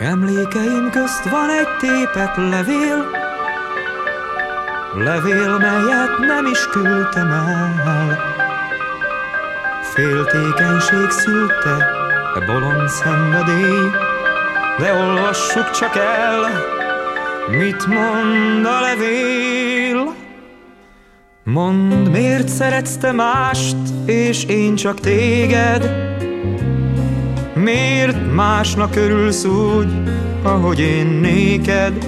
Emlékeim közt van egy tépet levél, Levél, melyet nem is küldtem el. Féltékenység szülte a bolond szenvedély, De olvassuk csak el, mit mond a levél. Mondd, miért szeretsz te mást, és én csak téged? Miért másnak örülsz úgy, ahogy én néked?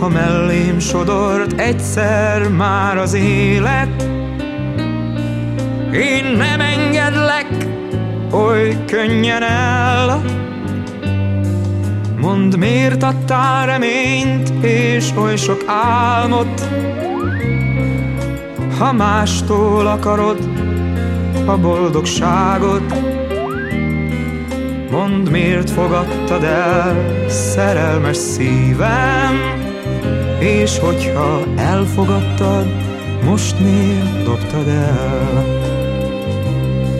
Ha mellém sodort egyszer már az élet, Én nem engedlek oly könnyen el. Mondd, miért adtál reményt és oly sok álmot, Ha mástól akarod a boldogságot. Mondd, miért fogadtad el szerelmes szívem, És hogyha elfogadtad, most miért dobtad el?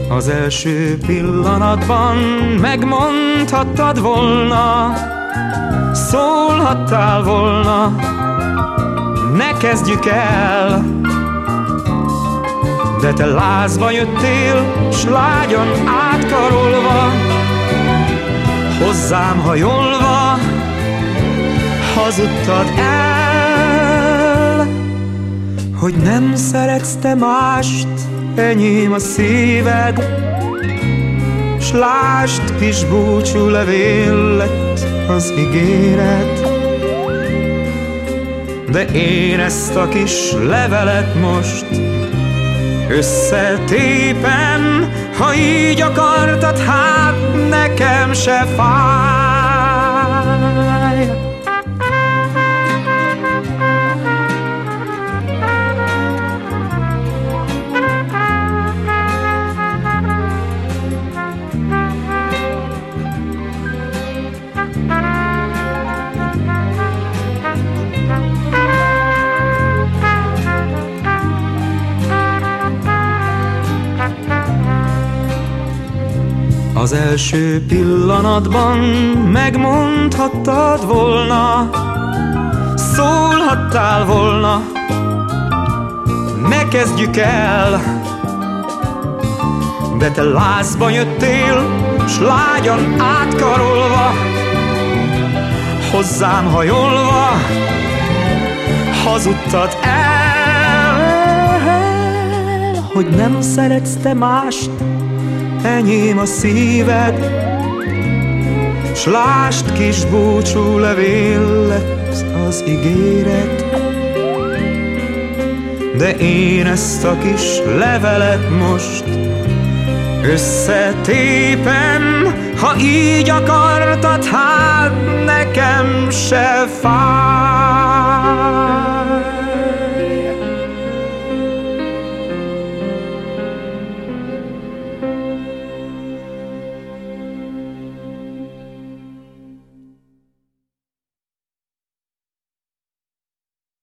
Az első pillanatban megmondhattad volna, Szólhattál volna, ne kezdjük el, de te lázba jöttél, s lágyan átkarolva, Hozzám hajolva hazudtad el, Hogy nem szeretsz te mást, enyém a szíved, S lást kis búcsú levél lett az ígéret. De én ezt a kis levelet most összetépem, ha így akartad, hát nekem se fáj. Az első pillanatban megmondhattad volna, szólhattál volna, ne kezdjük el. De te lázba jöttél, s lágyan átkarolva, hozzám hajolva, hazudtad el, hogy nem szeretsz te mást, enyém a szíved, S lást kis búcsú levél lett az ígéret. De én ezt a kis levelet most összetépem, ha így akartad, hát nekem se fáj.